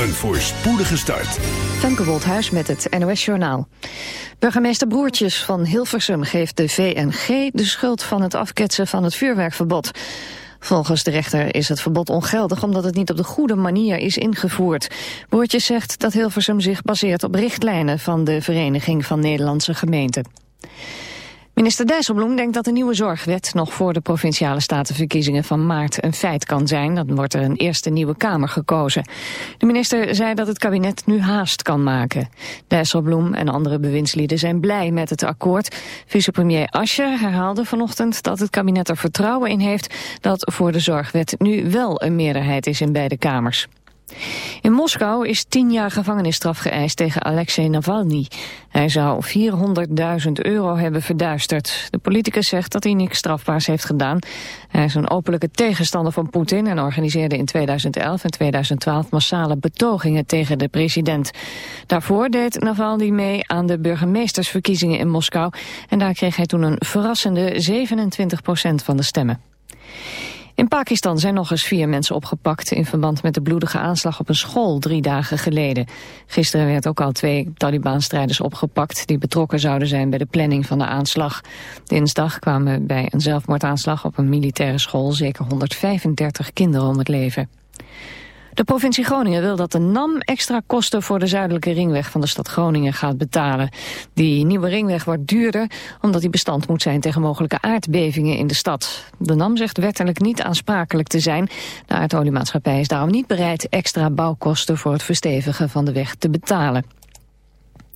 Een voorspoedige start. Femke Woldhuis met het NOS Journaal. Burgemeester Broertjes van Hilversum geeft de VNG de schuld van het afketsen van het vuurwerkverbod. Volgens de rechter is het verbod ongeldig omdat het niet op de goede manier is ingevoerd. Broertjes zegt dat Hilversum zich baseert op richtlijnen van de Vereniging van Nederlandse Gemeenten. Minister Dijsselbloem denkt dat de nieuwe zorgwet nog voor de provinciale statenverkiezingen van maart een feit kan zijn. Dan wordt er een eerste nieuwe Kamer gekozen. De minister zei dat het kabinet nu haast kan maken. Dijsselbloem en andere bewindslieden zijn blij met het akkoord. Vicepremier Ascher herhaalde vanochtend dat het kabinet er vertrouwen in heeft dat voor de zorgwet nu wel een meerderheid is in beide kamers. In Moskou is tien jaar gevangenisstraf geëist tegen Alexei Navalny. Hij zou 400.000 euro hebben verduisterd. De politicus zegt dat hij niks strafbaars heeft gedaan. Hij is een openlijke tegenstander van Poetin... en organiseerde in 2011 en 2012 massale betogingen tegen de president. Daarvoor deed Navalny mee aan de burgemeestersverkiezingen in Moskou... en daar kreeg hij toen een verrassende 27% van de stemmen. In Pakistan zijn nog eens vier mensen opgepakt in verband met de bloedige aanslag op een school drie dagen geleden. Gisteren werd ook al twee Taliban-strijders opgepakt die betrokken zouden zijn bij de planning van de aanslag. Dinsdag kwamen bij een zelfmoordaanslag op een militaire school zeker 135 kinderen om het leven. De provincie Groningen wil dat de NAM extra kosten voor de zuidelijke ringweg van de stad Groningen gaat betalen. Die nieuwe ringweg wordt duurder omdat die bestand moet zijn tegen mogelijke aardbevingen in de stad. De NAM zegt wettelijk niet aansprakelijk te zijn. De aardoliemaatschappij is daarom niet bereid extra bouwkosten voor het verstevigen van de weg te betalen.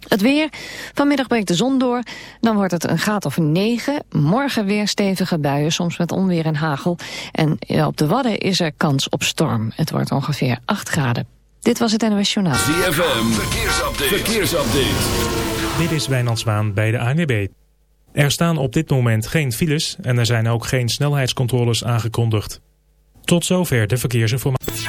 Het weer. Vanmiddag breekt de zon door. Dan wordt het een graad of 9. Morgen weer stevige buien, soms met onweer en hagel. En op de Wadden is er kans op storm. Het wordt ongeveer 8 graden. Dit was het NOS Journaal. ZFM. Verkeersupdate. Verkeersupdate. Dit is Wijnand Zwaan bij de ANWB. Er staan op dit moment geen files en er zijn ook geen snelheidscontroles aangekondigd. Tot zover de verkeersinformatie.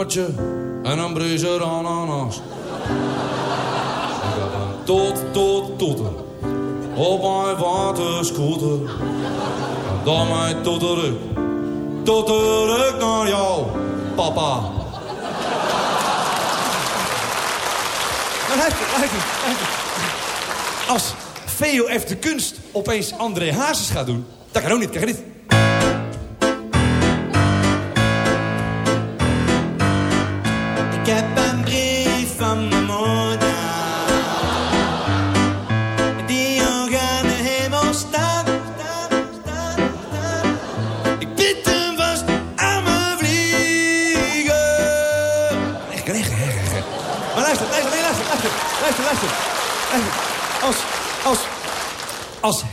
Een toppertje en een bruiser ananas. Ik tot, tot, toeter. Op mijn waterscooter. En dan mij tot terug. Tot naar jou, papa. Maar luister, luister, luister. Als VOF de kunst opeens André Hazes gaat doen... dat kan ook niet, krijg je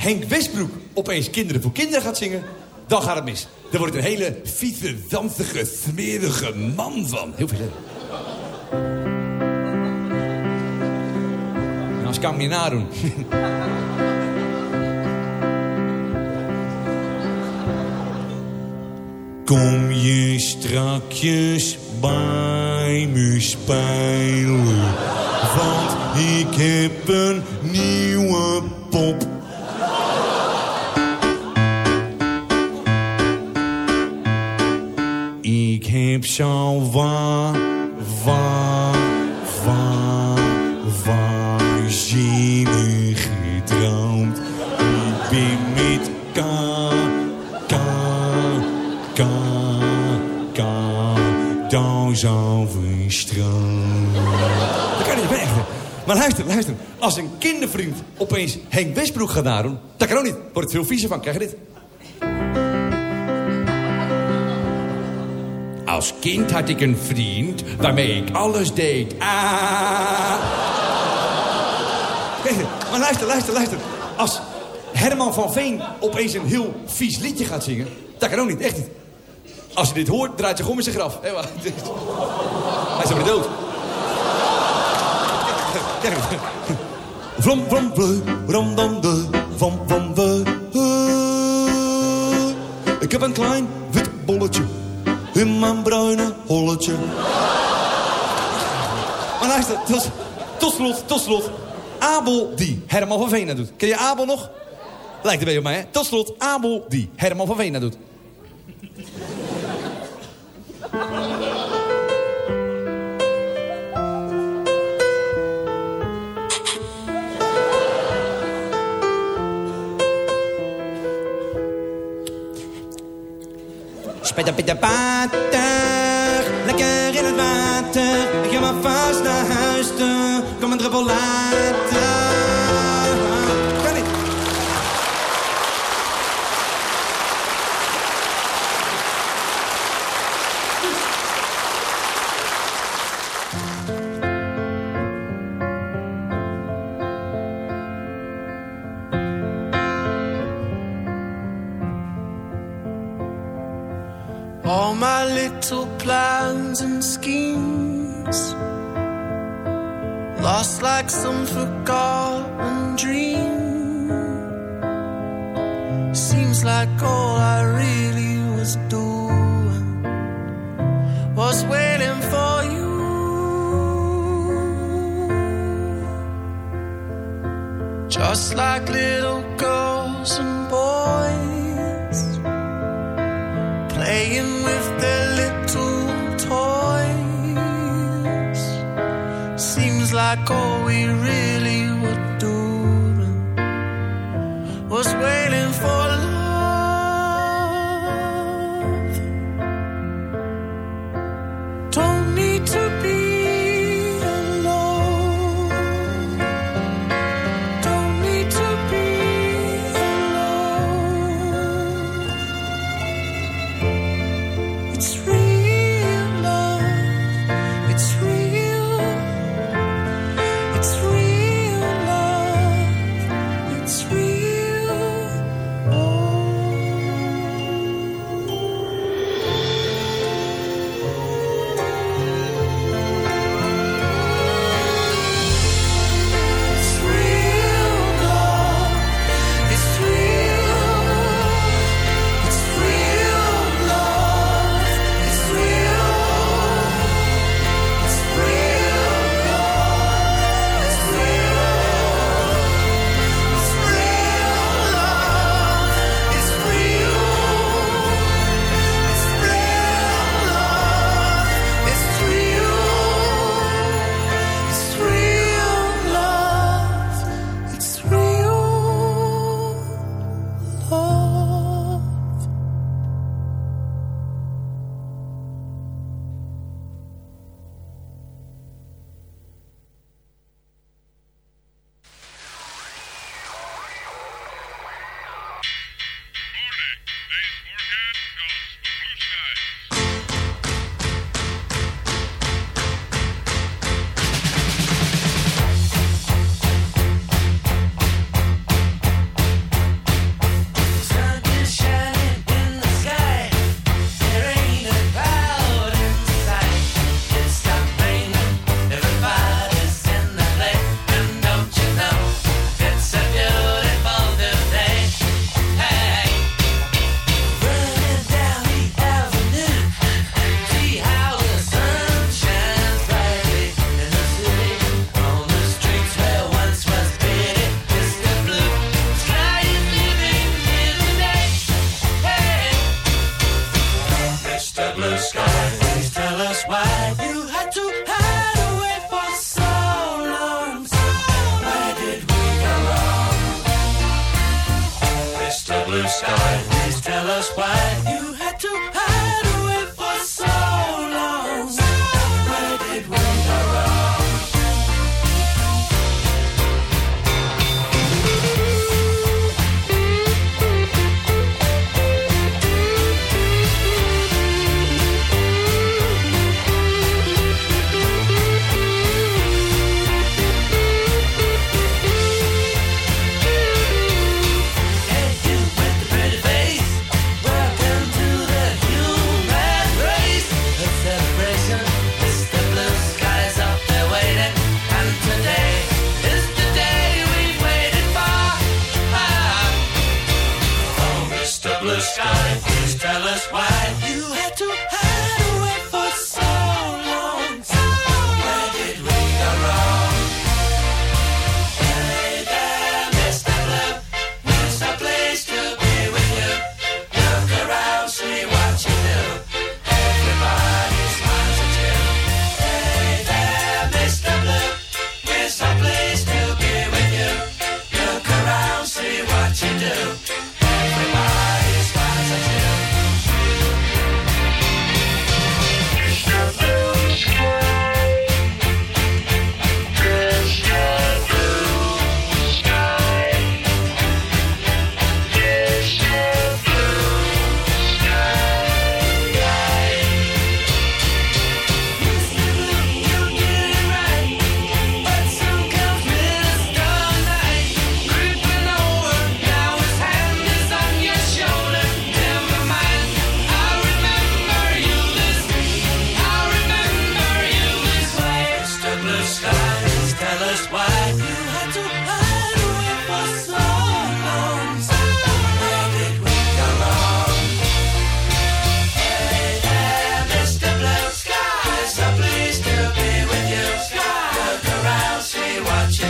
Henk Westbroek opeens Kinderen voor Kinderen gaat zingen... dan gaat het mis. Dan wordt het een hele vieze, dansige, smerige man van. Heel veel. Als kan ik niet nadoen. Kom je strakjes bij me spelen? Want ik heb een nieuwe pop. Heb zo waar, waar, waar, waanzinnig gedroomd. Ik ben met K, K, K, K, dans over stroom. Dat kan niet. Maar luister, luister. Als een kindervriend opeens Henk Westbroek gaat nadoen... dat kan ook niet. Wordt het veel viezer van. Krijg je dit? Als kind had ik een vriend waarmee ik alles deed. Ah. Maar luister, luister, luister. Als Herman van Veen opeens een heel vies liedje gaat zingen... dat kan ook niet, echt niet. Als je dit hoort, draait je gewoon in zijn graf. Hij is alweer dood. Vlam, vlam, vle, ram, dam, de, van. Ik heb een klein wit bolletje in mijn bruine holletje. Maar luister, tot, tot slot, tot slot. Abel die Herman van Veen doet. Ken je Abel nog? Lijkt een beetje op mij, hè? Tot slot, Abel die Herman van Veen doet. Op de pater, lekker in het water. Ik ga maar vast naar huis toe, kom een druppel later. Like some forgotten dream. Seems like all I really was doing was waiting for you. Just like little Like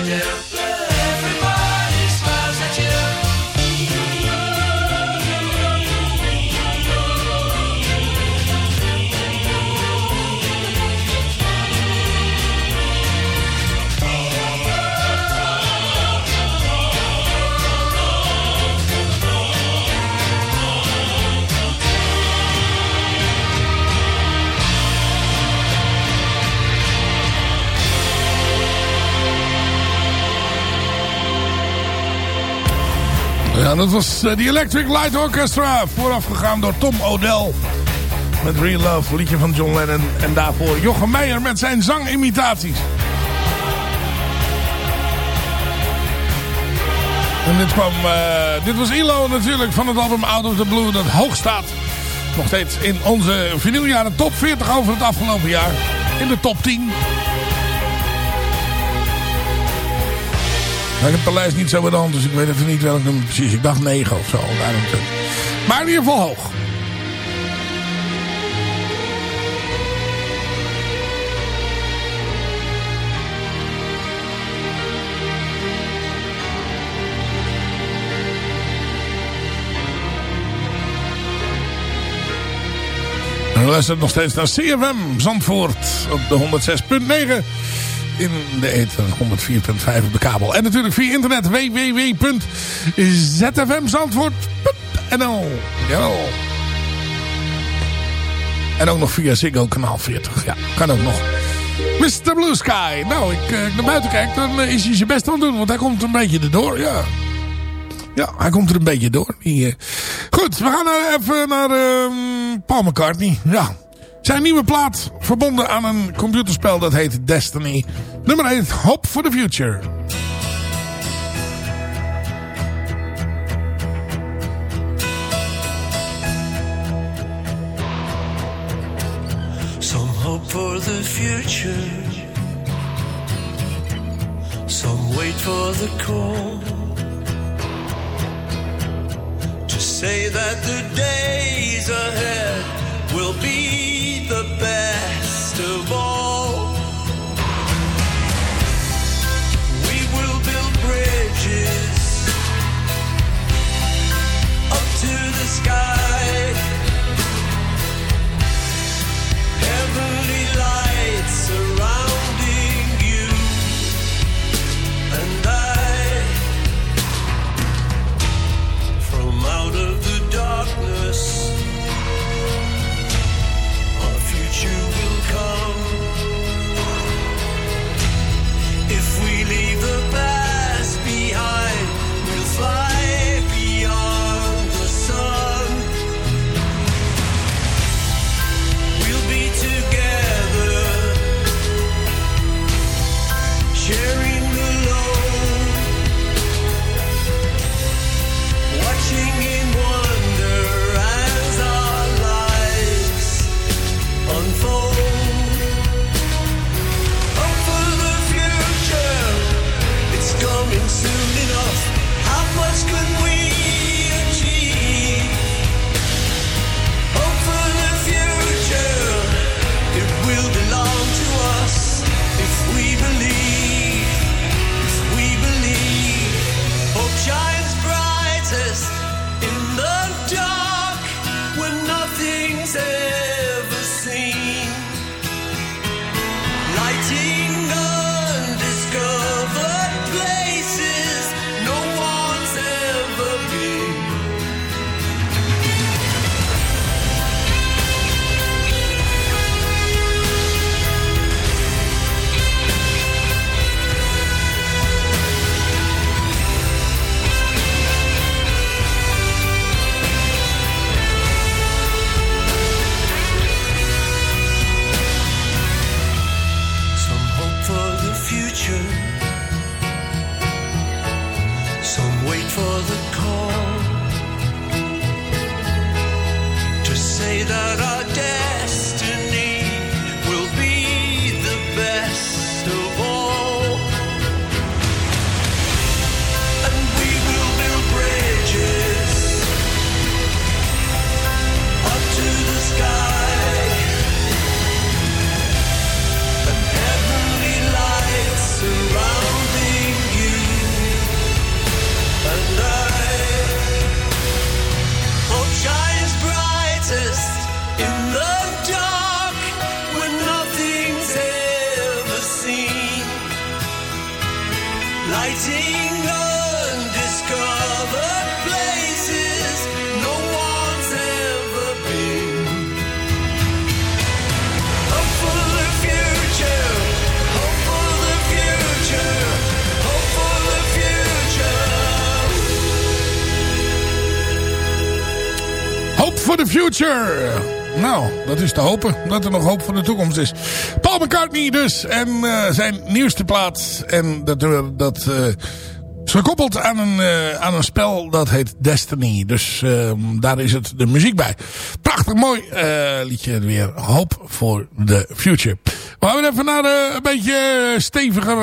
do. Ja, dat was eh, de Electric Light Orchestra. Voorafgegaan door Tom O'Dell. Met Real Love, liedje van John Lennon. En daarvoor Jochem Meijer met zijn zangimitaties. En dit kwam... eh, dit was ILO natuurlijk van het album Out of the Blue. Dat hoog staat. Nog steeds in onze vinyljaren top 40 over het afgelopen jaar. In de top 10. Ik heb de lijst niet zo hand, dus ik weet even niet welk nummer precies. Ik dacht 9 of zo. Maar in ieder geval hoog. En nog steeds naar CFM Zandvoort op de 106.9 in de ether 104.5 op de kabel. En natuurlijk via internet www.zfmzandvoort.nl. En ook nog via Ziggo kanaal 40. Ja, kan ook nog. Mr. Blue Sky. Nou, ik, eh, ik naar buiten kijk, dan eh, is hij zijn best aan het doen. Want hij komt een beetje erdoor, ja. Ja, hij komt er een beetje door. Eh. Goed, we gaan even naar ehm, Paul McCartney. Ja. Zijn nieuwe plaat verbonden aan een computerspel dat heet Destiny. Nummer 1, Hope for the Future. Some hope for the future. Some wait for the call. To say that the days ahead will be the best of all. We will build bridges up to the sky Nou, dat is te hopen. Dat er nog hoop voor de toekomst is. Paul McCartney dus. En eh, zijn nieuwste plaat. En dat, eh, dat eh, is gekoppeld aan een, aan een spel dat heet Destiny. Dus eh, daar is het de muziek bij. Prachtig mooi liedje weer. Hope for the future. We gaan even naar een beetje steviger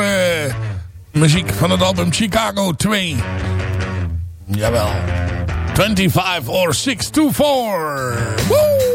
muziek van het album Chicago 2. Jawel. 25 or 624. Woo!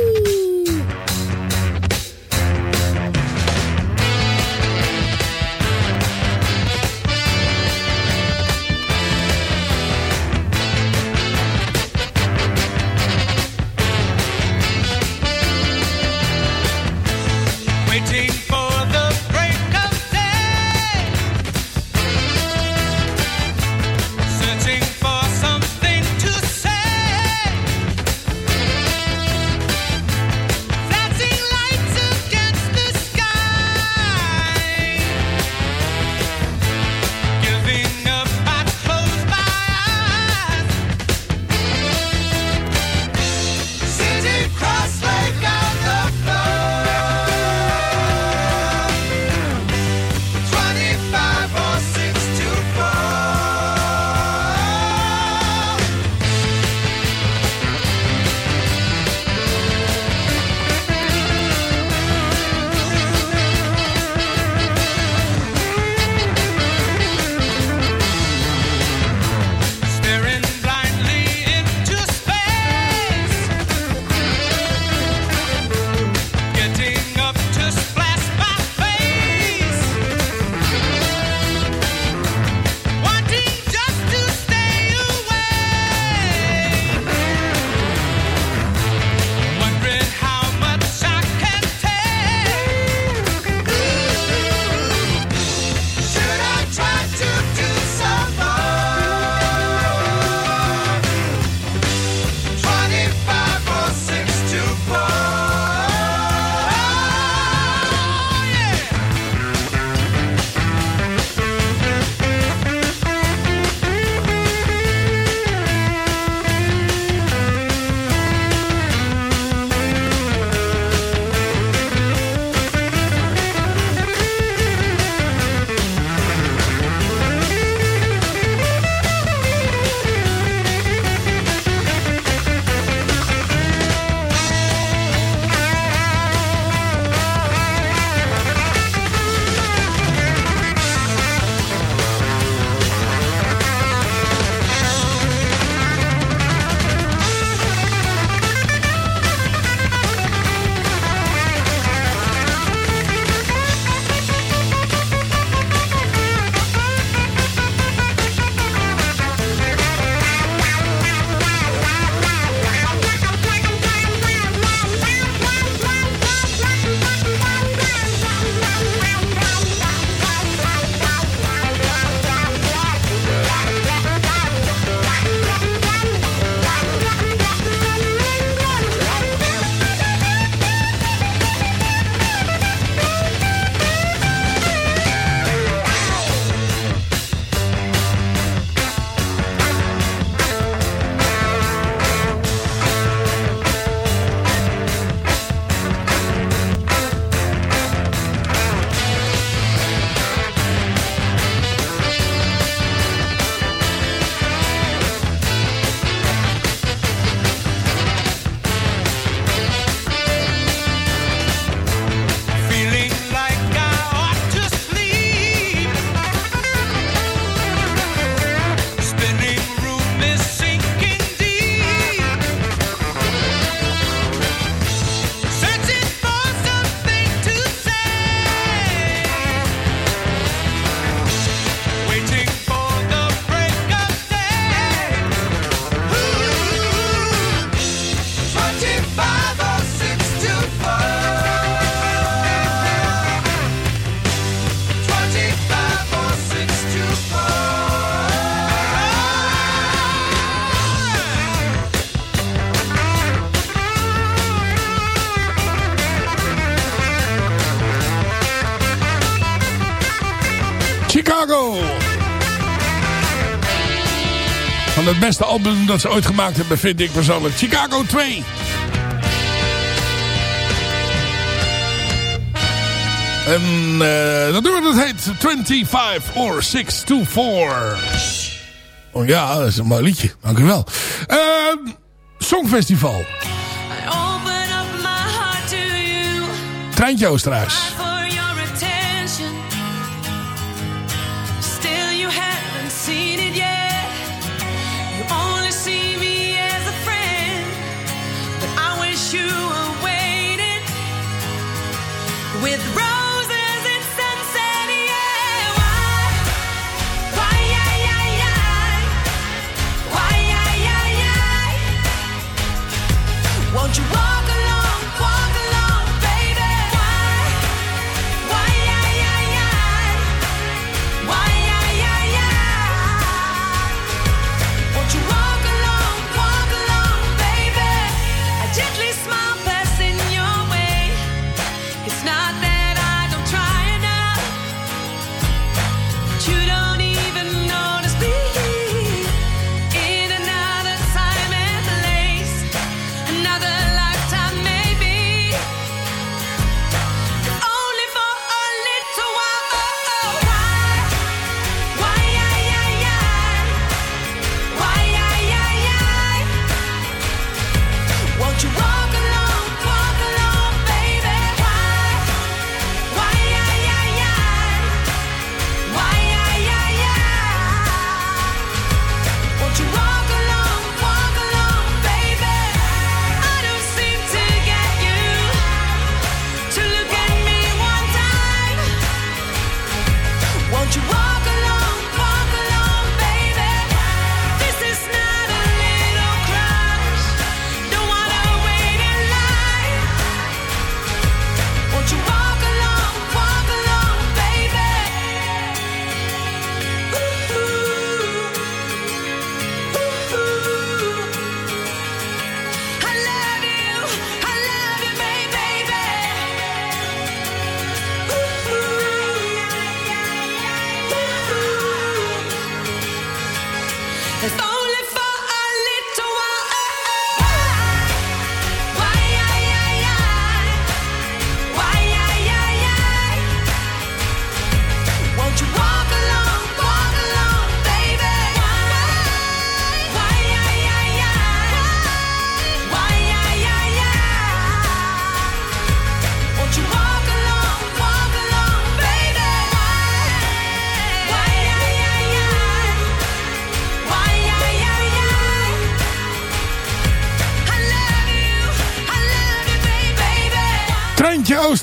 album dat ze ooit gemaakt hebben vind ik persoonlijk Chicago 2. En uh, dat nummer dat heet 25 or 624. Oh ja, dat is een mooi liedje. Dank u wel. Uh, Songfestival. Treintje Oosterhuis.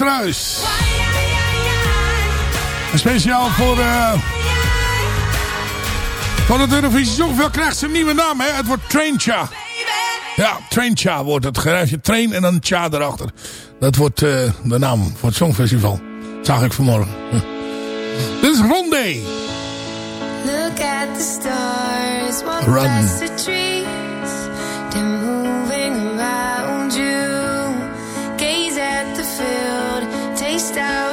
Kruis. Speciaal voor... Uh, voor het Eurovisie Songfestival krijgt ze een nieuwe naam. Hè? Het wordt Traincha. Ja, Traincha wordt het. garage train en dan cha erachter. Dat wordt eh, de naam voor het Songfestival. Dat zag ik vanmorgen. Hm. Dit is Rondé. Look at the stars, Run. down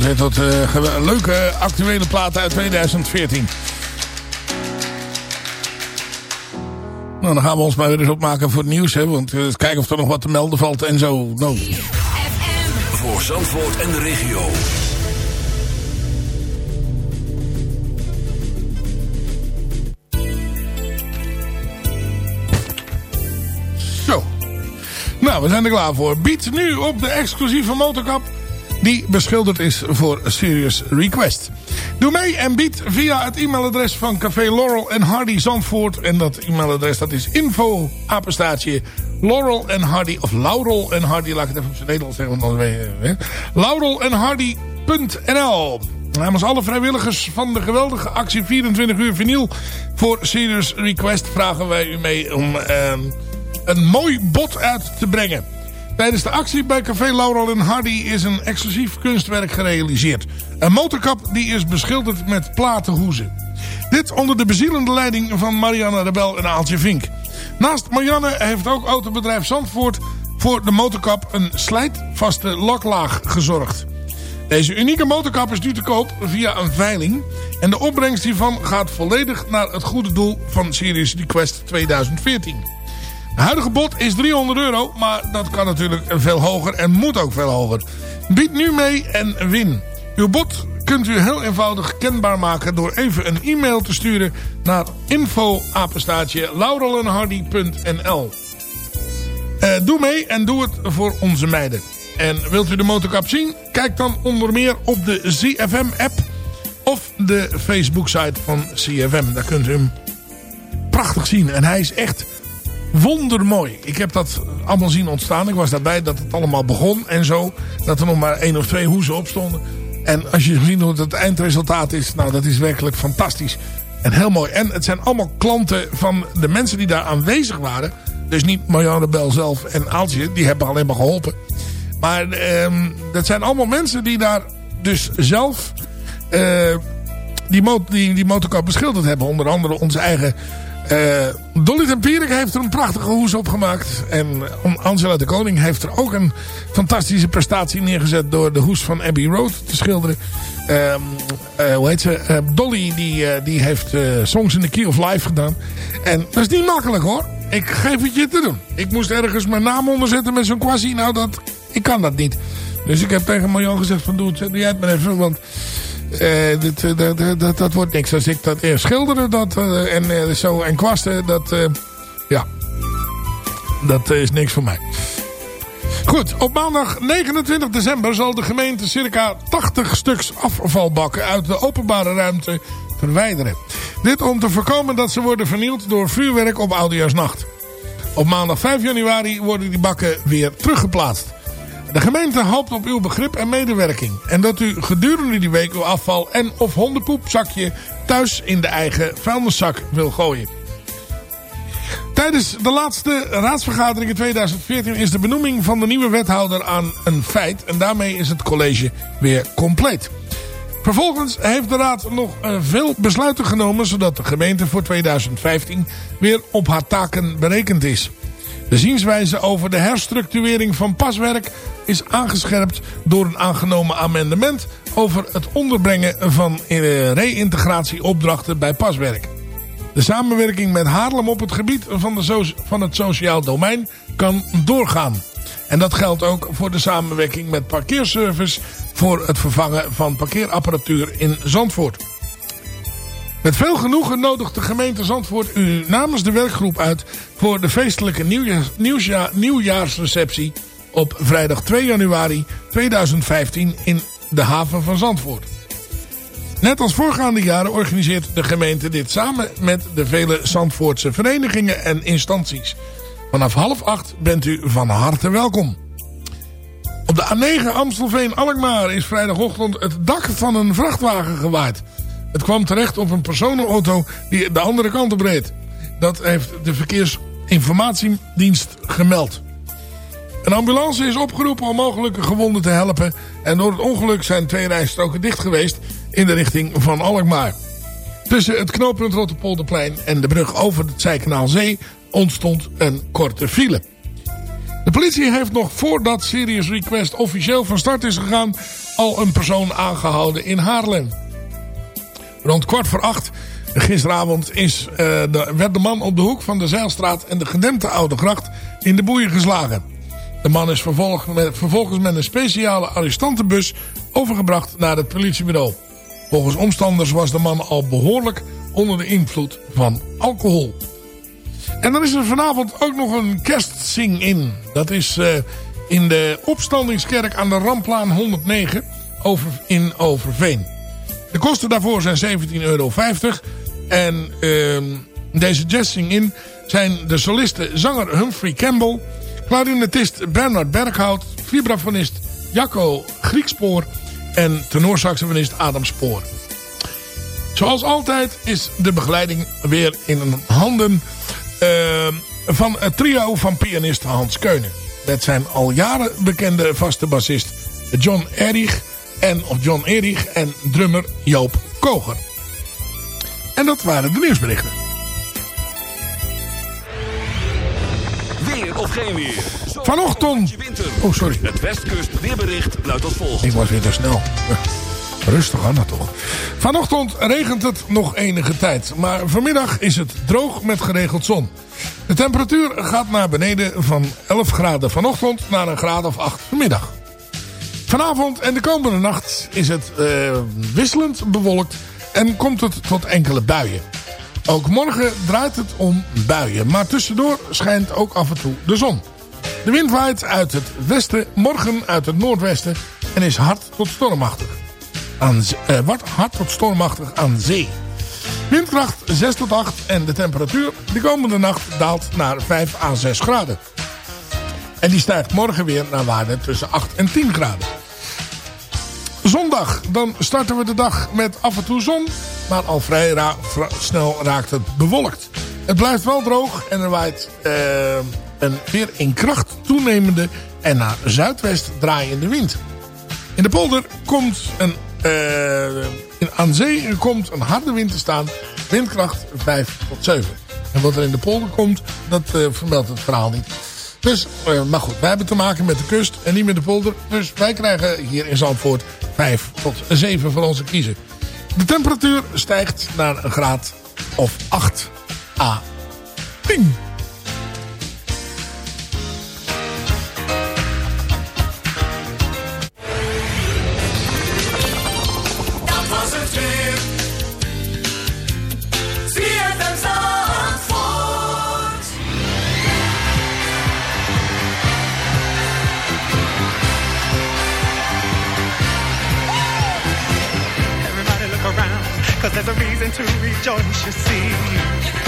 Dat hoort weer tot leuke actuele platen uit 2014. Nou, dan gaan we ons maar weer eens opmaken voor het nieuws. Hè, want eh, kijken of er nog wat te melden valt en zo. Nou, Voor Zandvoort en de regio. Zo. Nou, we zijn er klaar voor. Bied nu op de exclusieve motorkap die beschilderd is voor Serious Request. Doe mee en bied via het e-mailadres van Café Laurel en Hardy Zandvoort. En dat e-mailadres dat is info apenstaatje Laurel en Hardy. Of Laurel en Hardy, laat ik het even op zijn Nederlands zeggen. Want anders weet je. Laurel en Namens alle vrijwilligers van de geweldige actie 24 uur vinyl voor Serious Request vragen wij u mee om ehm, een mooi bod uit te brengen. Tijdens de actie bij Café Laurel en Hardy is een exclusief kunstwerk gerealiseerd. Een motorkap die is beschilderd met platenhoezen. Dit onder de bezielende leiding van Marianne Rebel en Aaltje Vink. Naast Marianne heeft ook autobedrijf Zandvoort voor de motorkap een slijtvaste laklaag gezorgd. Deze unieke motorkap is nu te koop via een veiling. En de opbrengst hiervan gaat volledig naar het goede doel van Series Request 2014. Huidige bod is 300 euro, maar dat kan natuurlijk veel hoger en moet ook veel hoger. Bied nu mee en win. Uw bod kunt u heel eenvoudig kenbaar maken door even een e-mail te sturen naar info-apenstaatje laurelenhardy.nl Eh, Doe mee en doe het voor onze meiden. En wilt u de motorkap zien? Kijk dan onder meer op de ZFM-app of de Facebook-site van CFM. Daar kunt u hem prachtig zien. En hij is echt wondermooi. Ik heb dat allemaal zien ontstaan. Ik was daarbij dat het allemaal begon en zo. Dat er nog maar één of twee hoezen op stonden. En als je ziet hoe het eindresultaat is, nou dat is werkelijk fantastisch. En heel mooi. En het zijn allemaal klanten van de mensen die daar aanwezig waren. Dus niet Marjan Rebel zelf en Aaltje, die hebben alleen maar geholpen. Maar ehm, dat zijn allemaal mensen die daar dus zelf eh, die, die, die motorkap beschilderd hebben. Onder andere onze eigen eh Dolly Tempierik heeft er een prachtige hoes op gemaakt. En Angela de Koning heeft er ook een fantastische prestatie neergezet... door de hoes van Abbey Road te schilderen. Ehm, eh, hoe heet ze? Eh, Dolly die, die heeft Songs in the Key of Life gedaan. En dat is niet makkelijk hoor. Ik geef het je te doen. Ik moest ergens mijn naam onderzetten met zo'n quasi. Nou, dat, ik kan dat niet. Dus ik heb tegen Marjan gezegd van doe, het, doe jij het maar even. Want dat, dat, dat, dat wordt niks. Als ik dat eerst schilderde dat, eh, en eh, zo en kwasten, dat, eh, ja, dat is niks voor mij. Goed, op maandag 29 december zal de gemeente circa 80 stuks afvalbakken uit de openbare ruimte verwijderen. Dit om te voorkomen dat ze worden vernield door vuurwerk op Oudejaarsnacht. Op maandag 5 januari worden die bakken weer teruggeplaatst. De gemeente hoopt op uw begrip en medewerking. En dat u gedurende die week uw afval en of hondenpoepzakje thuis in de eigen vuilniszak wil gooien. Tijdens de laatste raadsvergadering in 2014 is de benoeming van de nieuwe wethouder aan een feit. En daarmee is het college weer compleet. Vervolgens heeft de raad nog eh, veel besluiten genomen... zodat de gemeente voor 2015 weer op haar taken berekend is. De zienswijze over de herstructurering van paswerk is aangescherpt door een aangenomen amendement over het onderbrengen van eh, reïntegratieopdrachten bij paswerk. De samenwerking met Haarlem op het gebied van, de van het sociaal domein kan doorgaan. En dat geldt ook voor de samenwerking met parkeerservice voor het vervangen van parkeerapparatuur in Zandvoort. Met veel genoegen nodigt de gemeente Zandvoort u namens de werkgroep uit voor de feestelijke nieuwjaars, nieuwjaarsreceptie op vrijdag 2 januari 2015 in de haven van Zandvoort. Net als voorgaande jaren organiseert de gemeente dit samen met de vele Zandvoortse verenigingen en instanties. Vanaf half acht bent u van harte welkom. Op de A9 Amstelveen-Alkmaar is vrijdagochtend het dak van een vrachtwagen gewaaid. Het kwam terecht op een personenauto die de andere kant op reed. Dat heeft de verkeersinformatiedienst gemeld. Een ambulance is opgeroepen om mogelijke gewonden te helpen. En door het ongeluk zijn twee rijstroken dicht geweest in de richting van Alkmaar. Tussen het knooppunt Rotterpolderplein en de brug over het Zijkanaalzee ontstond een korte file. De politie heeft nog voordat Serious Request officieel van start is gegaan... al een persoon aangehouden in Haarlem. Rond kwart voor acht gisteravond is, eh, werd de man op de hoek van de Zeilstraat... en de gedempte Oude Gracht in de boeien geslagen. De man is met, vervolgens met een speciale arrestantenbus overgebracht naar het politiebureau. Volgens omstanders was de man al behoorlijk onder de invloed van alcohol. En dan is er vanavond ook nog een kerstsing-in. Dat is uh, in de opstandingskerk aan de Ramplaan 109 over, in Overveen. De kosten daarvoor zijn 17,50 euro. En uh, deze jazzsing-in zijn de solisten zanger Humphrey Campbell... klarinetist Bernard Berghout, vibrafonist Jacco Griekspoor... en tenorsaxofonist Adam Spoor. Zoals altijd is de begeleiding weer in handen uh, van het trio van pianist Hans Keunen. Met zijn al jaren bekende vaste bassist John Erich en, of John Erich en drummer Joop Koger. En dat waren de nieuwsberichten. Weer of geen weer. Zo Vanochtend... Oh, sorry. Het Westkust weerbericht luidt als volgt. Ik was weer te snel. Rustig aan dat toch. Vanochtend regent het nog enige tijd. Maar vanmiddag is het droog met geregeld zon. De temperatuur gaat naar beneden van 11 graden vanochtend naar een graad of 8 vanmiddag. Vanavond en de komende nacht is het uh, wisselend bewolkt en komt het tot enkele buien. Ook morgen draait het om buien, maar tussendoor schijnt ook af en toe de zon. De wind waait uit het westen, morgen uit het noordwesten en is hard tot stormachtig. Aan, wat hard tot stormachtig aan zee. Windkracht 6 tot 8 en de temperatuur de komende nacht daalt naar 5 à 6 graden. En die stijgt morgen weer naar waarde tussen 8 en 10 graden. Zondag, dan starten we de dag met af en toe zon, maar al vrij snel raakt het bewolkt. Het blijft wel droog en er waait uh, een weer in kracht toenemende en naar zuidwest draaiende wind. In de polder komt een, uh, in, aan zee komt een harde wind te staan, windkracht 5 tot 7. En wat er in de polder komt, dat uh, vermeldt het verhaal niet. Dus, maar goed, wij hebben te maken met de kust en niet met de polder. Dus wij krijgen hier in Zandvoort 5 tot 7 van onze kiezen. De temperatuur stijgt naar een graad of 8 à 10. Reason to rejoice, you see.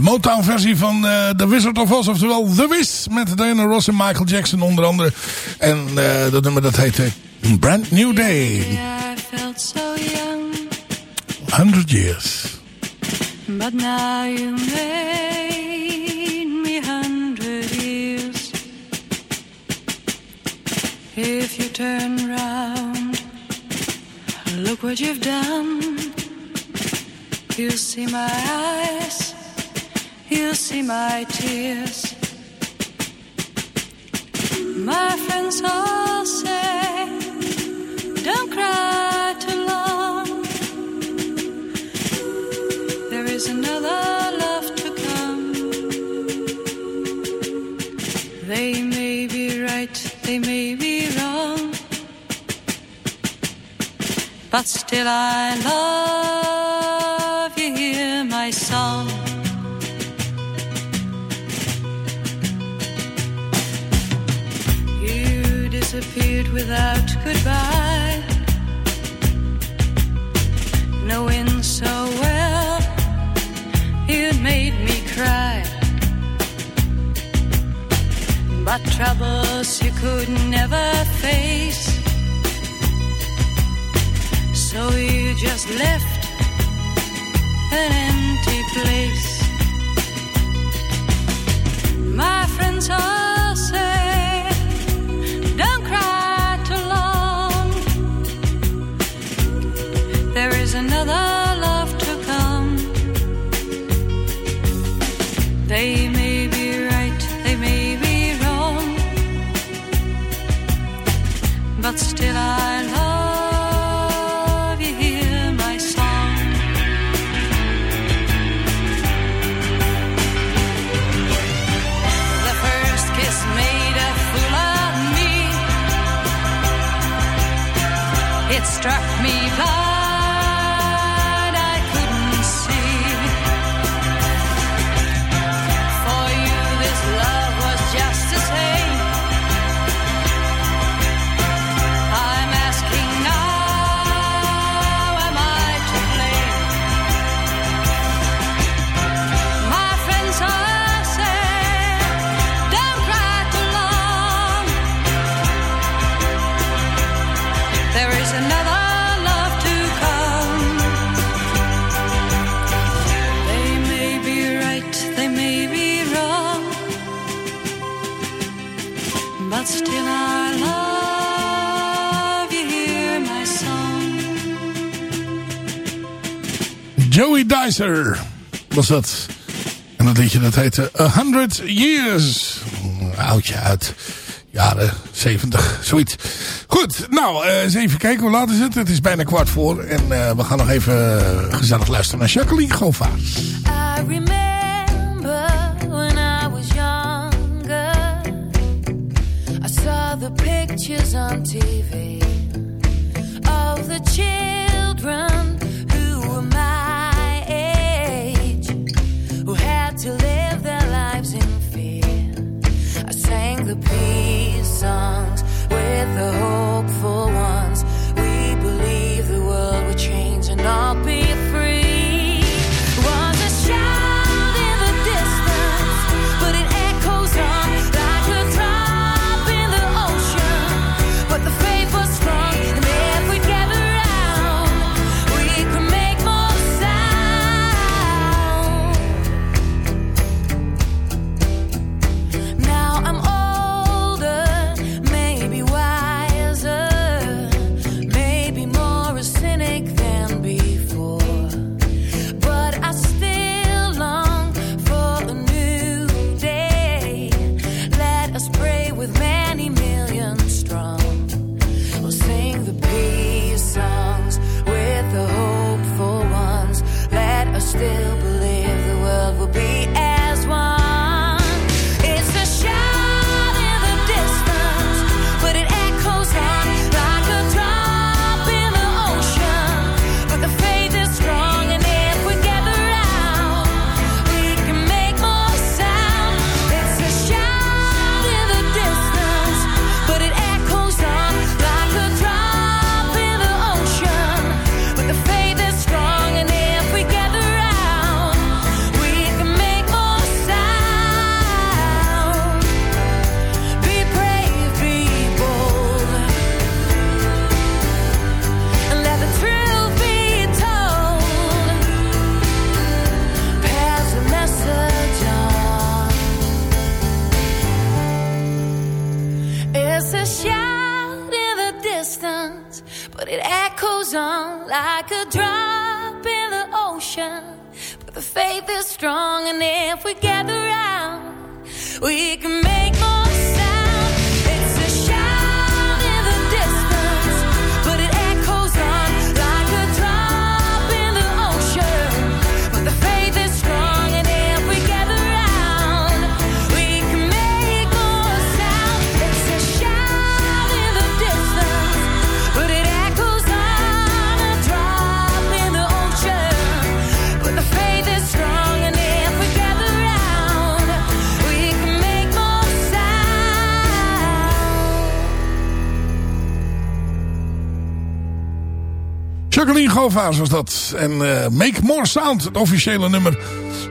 De Motown versie van eh, The Wizard of Oz, oftewel The Wiz. Met Diana Ross en Michael Jackson onder andere. En eh, dat nummer dat heette Brand New Day. I felt so young, 100 years. but now you made me hundred years. If you turn round, look what you've done. You'll see my eyes, you'll see my tears. My friends all say, don't cry too long. There is another love to come. They may be right, they may be wrong. But still I love knowing so well you made me cry. But troubles you could never face, so you just left an empty place. My friends all Joey Dicer was dat. En dat liedje dat heette A Hundred Years. Een Oudje uit jaren 70, zoiets. Goed, nou, eh, eens even kijken hoe laat is het. Het is bijna kwart voor. En eh, we gaan nog even eh, gezellig luisteren naar Jacqueline saw the pictures on TV of the children who were my age, who had to live their lives in fear. I sang the peace songs with the hopeful Was dat. En eh, Make More Sound, het officiële nummer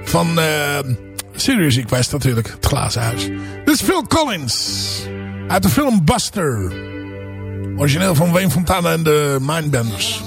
van eh, uh, Serious Request natuurlijk. Het glazen huis. Dit is Phil Collins. Uit de film Buster. Origineel van Wayne Fontana en de Mindbenders.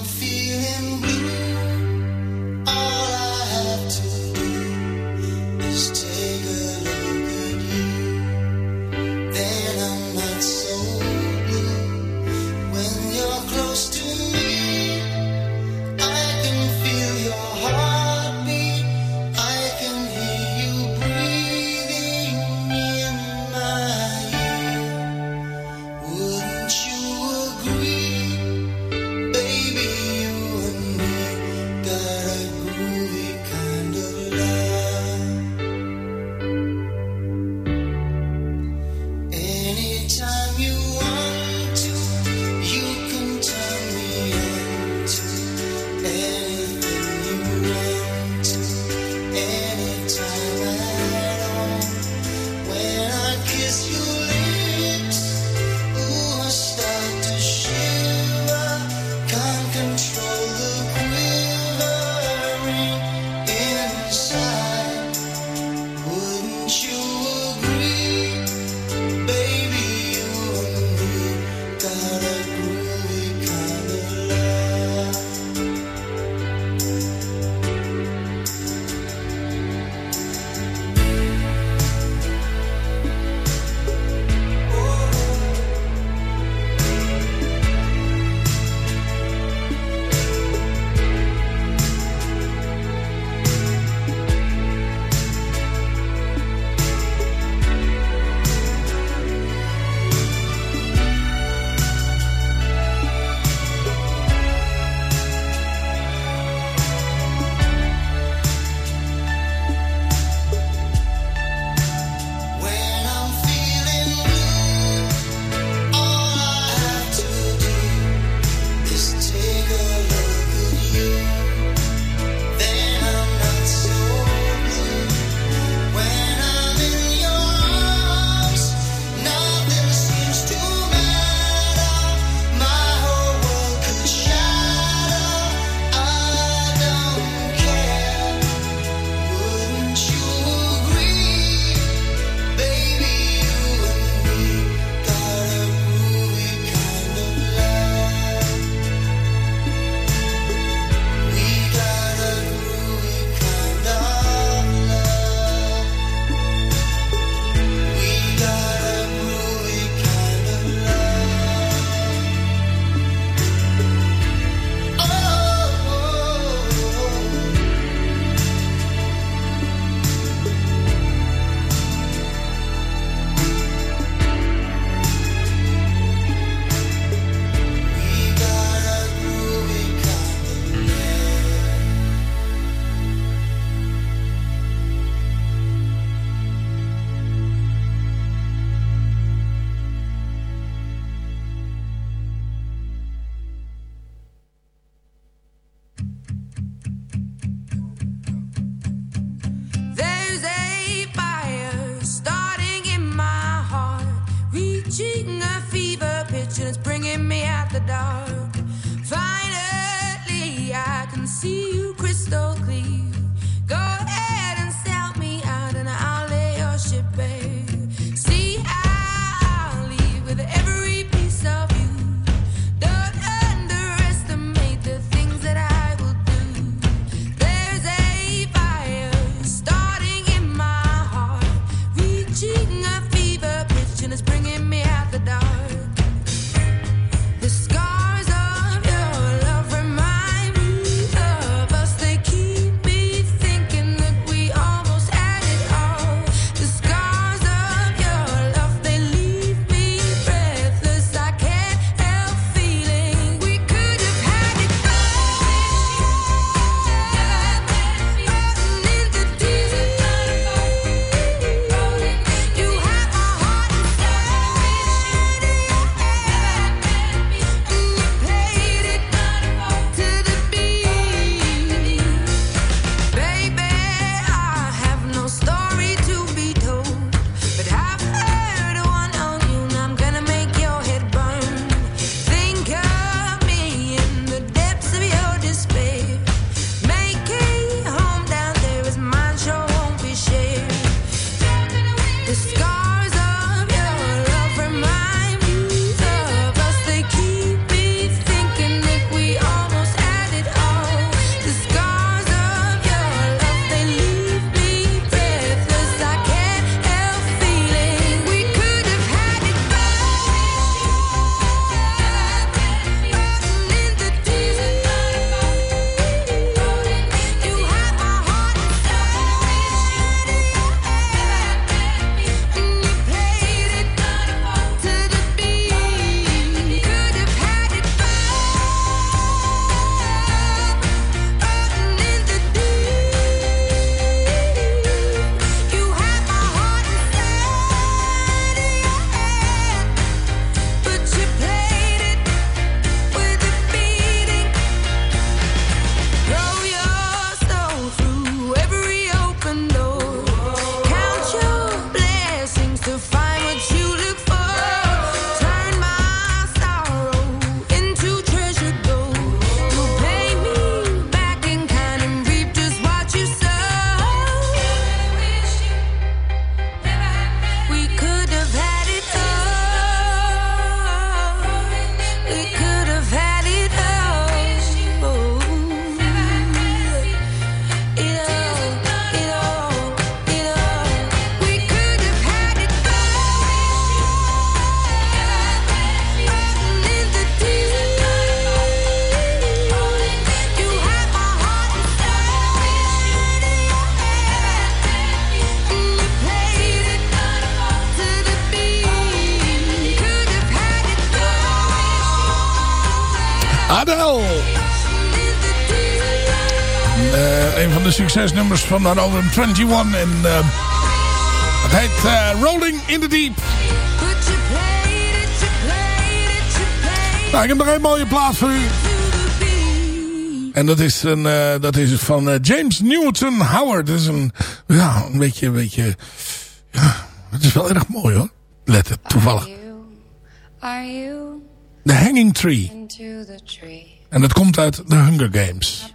De succesnummers van album 21. En eh, het heet eh, Rolling in the Deep. Nou, ik heb nog een mooie plaat voor u. En dat is, een, eh, dat is van James Newton Howard. Dat is een, ja, een beetje, een beetje... Ja, het is wel erg mooi hoor. Let het, toevallig. Are you The Hanging Tree. the tree? En dat komt uit The Hunger Games.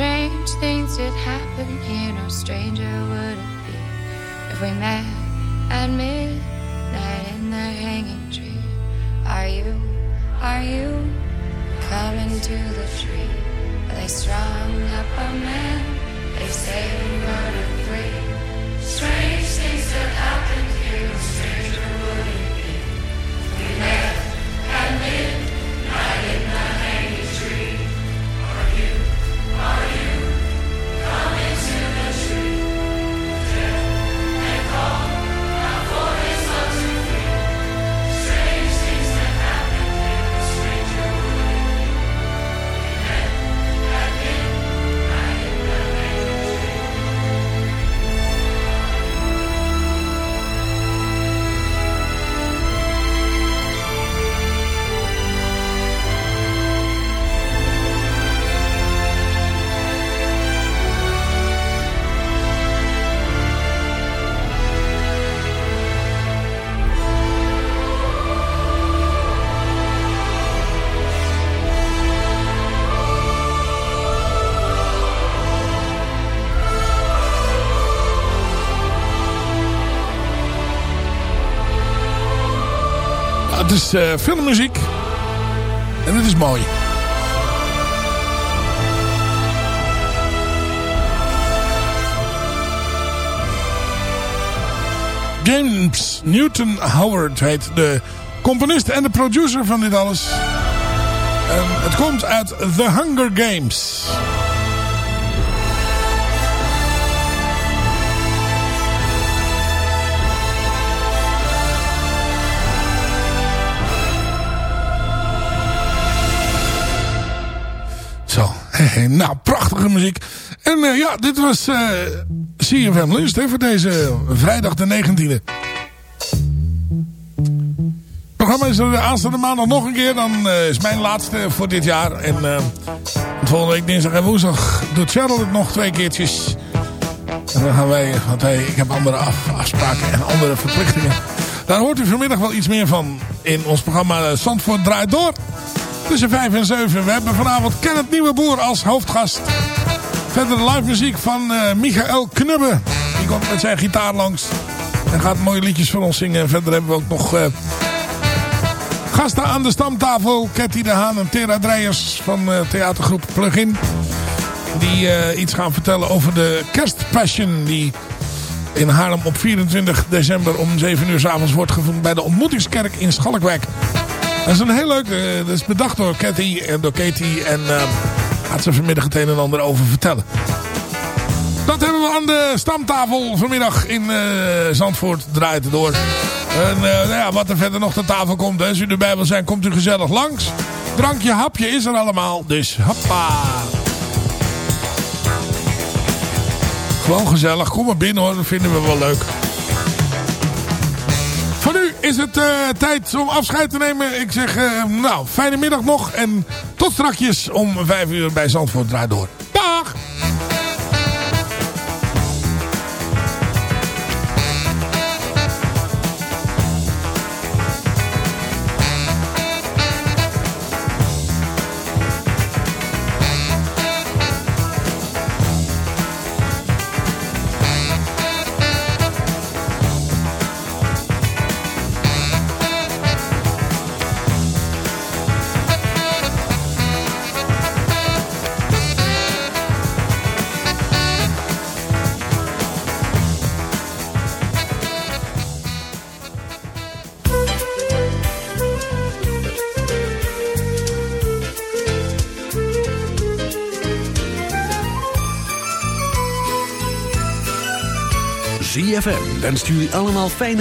Strange things did happen here, no stranger would it be if we met at midnight in the hanging tree. Are you, are you coming to the tree where they strung up a man? They say he murdered three. Strange things that happened here, no stranger is eh, filmmuziek. En het is mooi. James Newton Howard heet de componist en de producer van dit alles. En het komt uit The Hunger Games. nou, prachtige muziek. En eh, ja, dit was eh CFM Lunch hè, voor deze vrijdag de 19e. Het programma is er de aanstaande maandag nog een keer. Dan eh, is mijn laatste voor dit jaar. En eh, volgende week dinsdag en woensdag doet Cheryl het nog twee keertjes. En dan gaan wij, want wij, ik heb andere af- afspraken en andere verplichtingen. Daar hoort u vanmiddag wel iets meer van in ons programma Zandvoort draait door. Tussen 5 en 7. We hebben vanavond Kenneth Nieuweboer als hoofdgast. Verder de live muziek van eh, Michael Knubbe. Die komt met zijn gitaar langs. En gaat mooie liedjes voor ons zingen. En verder hebben we ook nog eh, gasten aan de stamtafel. Ketty de Haan en Tera Dreyers van eh, theatergroep Plugin. Die iets gaan vertellen over de kerstpassion. Die in Haarlem op 24 december om 7 uur s avonds wordt gevonden bij de ontmoetingskerk in Schalkwijk. Dat is een heel leuk. eh, dat is bedacht door Katy en door Katie en eh, Gaat ze vanmiddag het een en ander over vertellen. Dat hebben we aan de stamtafel vanmiddag in eh, Zandvoort. Draait door. En eh, nou ja, wat er verder nog ter tafel komt. Als u erbij wil zijn, komt u gezellig langs. Drankje, hapje is er allemaal. Dus hoppa. Gewoon gezellig. Kom maar binnen hoor. Dat vinden we wel leuk. Is het eh, tijd om afscheid te nemen. Ik zeg, eh, nou, fijne middag nog. En tot strakjes om vijf uur bij Zandvoort draait door. ZFM wenst jullie allemaal fijne...